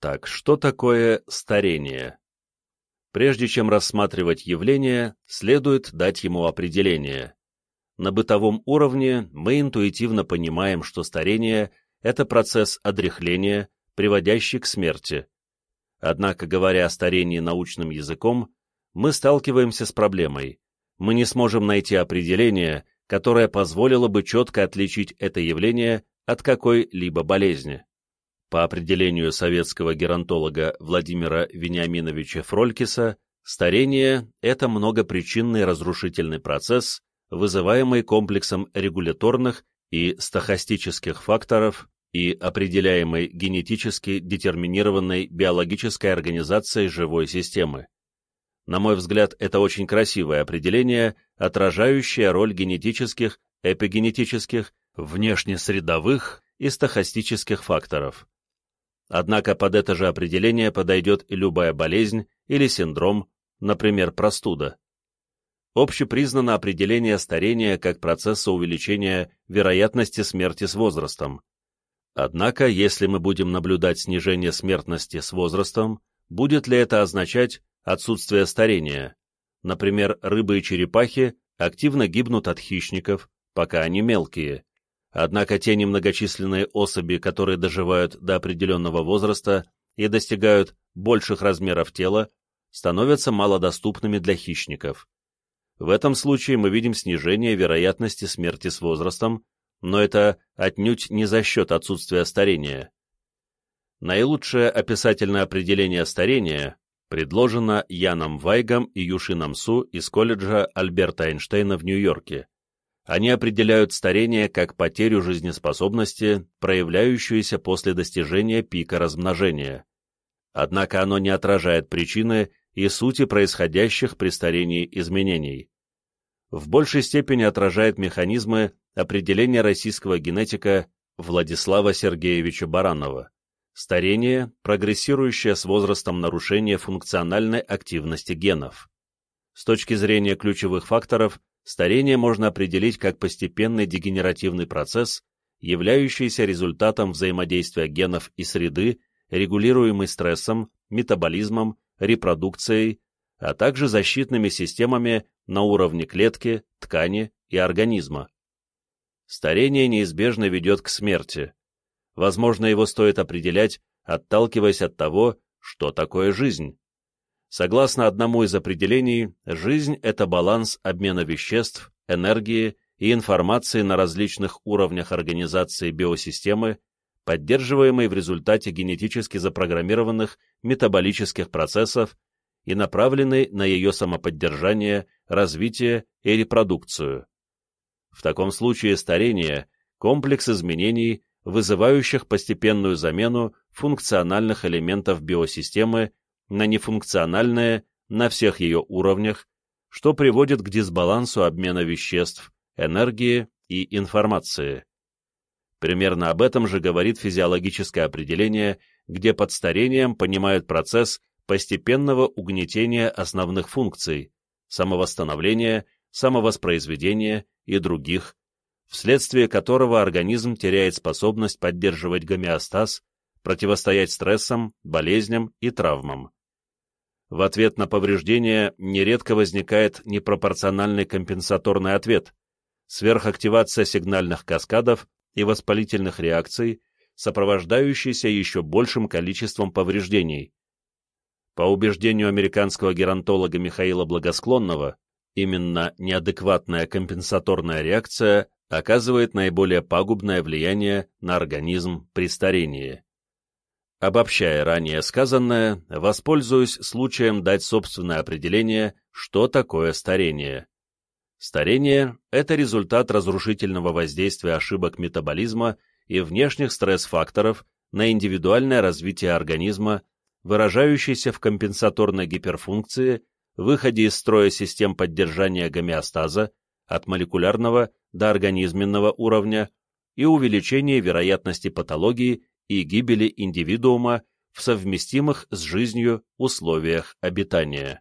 Так, что такое старение? Прежде чем рассматривать явление, следует дать ему определение. На бытовом уровне мы интуитивно понимаем, что старение – это процесс одряхления, приводящий к смерти. Однако, говоря о старении научным языком, мы сталкиваемся с проблемой. Мы не сможем найти определение, которое позволило бы четко отличить это явление от какой-либо болезни. По определению советского геронтолога Владимира Вениаминовича Фролькиса, старение – это многопричинный разрушительный процесс, вызываемый комплексом регуляторных и стохастических факторов и определяемой генетически детерминированной биологической организацией живой системы. На мой взгляд, это очень красивое определение, отражающее роль генетических, эпигенетических, внешнесредовых и стохастических факторов. Однако под это же определение подойдет и любая болезнь или синдром, например, простуда. Общепризнано определение старения как процесса увеличения вероятности смерти с возрастом. Однако, если мы будем наблюдать снижение смертности с возрастом, будет ли это означать отсутствие старения? Например, рыбы и черепахи активно гибнут от хищников, пока они мелкие, Однако те немногочисленные особи, которые доживают до определенного возраста и достигают больших размеров тела, становятся малодоступными для хищников. В этом случае мы видим снижение вероятности смерти с возрастом, но это отнюдь не за счет отсутствия старения. Наилучшее описательное определение старения предложено Яном Вайгом и Юшином Су из колледжа Альберта Эйнштейна в Нью-Йорке. Они определяют старение как потерю жизнеспособности, проявляющуюся после достижения пика размножения. Однако оно не отражает причины и сути происходящих при старении изменений. В большей степени отражает механизмы определения российского генетика Владислава Сергеевича Баранова. Старение, прогрессирующее с возрастом нарушение функциональной активности генов. С точки зрения ключевых факторов, старение можно определить как постепенный дегенеративный процесс, являющийся результатом взаимодействия генов и среды, регулируемый стрессом, метаболизмом, репродукцией, а также защитными системами на уровне клетки, ткани и организма. Старение неизбежно ведет к смерти. Возможно, его стоит определять, отталкиваясь от того, что такое жизнь. Согласно одному из определений, жизнь – это баланс обмена веществ, энергии и информации на различных уровнях организации биосистемы, поддерживаемый в результате генетически запрограммированных метаболических процессов и направленный на ее самоподдержание, развитие и репродукцию. В таком случае старение – комплекс изменений, вызывающих постепенную замену функциональных элементов биосистемы на нефункциональное на всех ее уровнях, что приводит к дисбалансу обмена веществ, энергии и информации. Примерно об этом же говорит физиологическое определение, где под старением понимают процесс постепенного угнетения основных функций, самовосстановления, самовоспроизведения и других, вследствие которого организм теряет способность поддерживать гомеостаз, противостоять стрессам, болезням и травмам. В ответ на повреждение нередко возникает непропорциональный компенсаторный ответ, сверхактивация сигнальных каскадов и воспалительных реакций, сопровождающийся еще большим количеством повреждений. По убеждению американского геронтолога Михаила Благосклонного, именно неадекватная компенсаторная реакция оказывает наиболее пагубное влияние на организм при старении. Обобщая ранее сказанное, воспользуюсь случаем дать собственное определение, что такое старение. Старение – это результат разрушительного воздействия ошибок метаболизма и внешних стресс-факторов на индивидуальное развитие организма, выражающийся в компенсаторной гиперфункции, выходе из строя систем поддержания гомеостаза от молекулярного до организменного уровня и увеличении вероятности патологии и гибели индивидуума в совместимых с жизнью условиях обитания.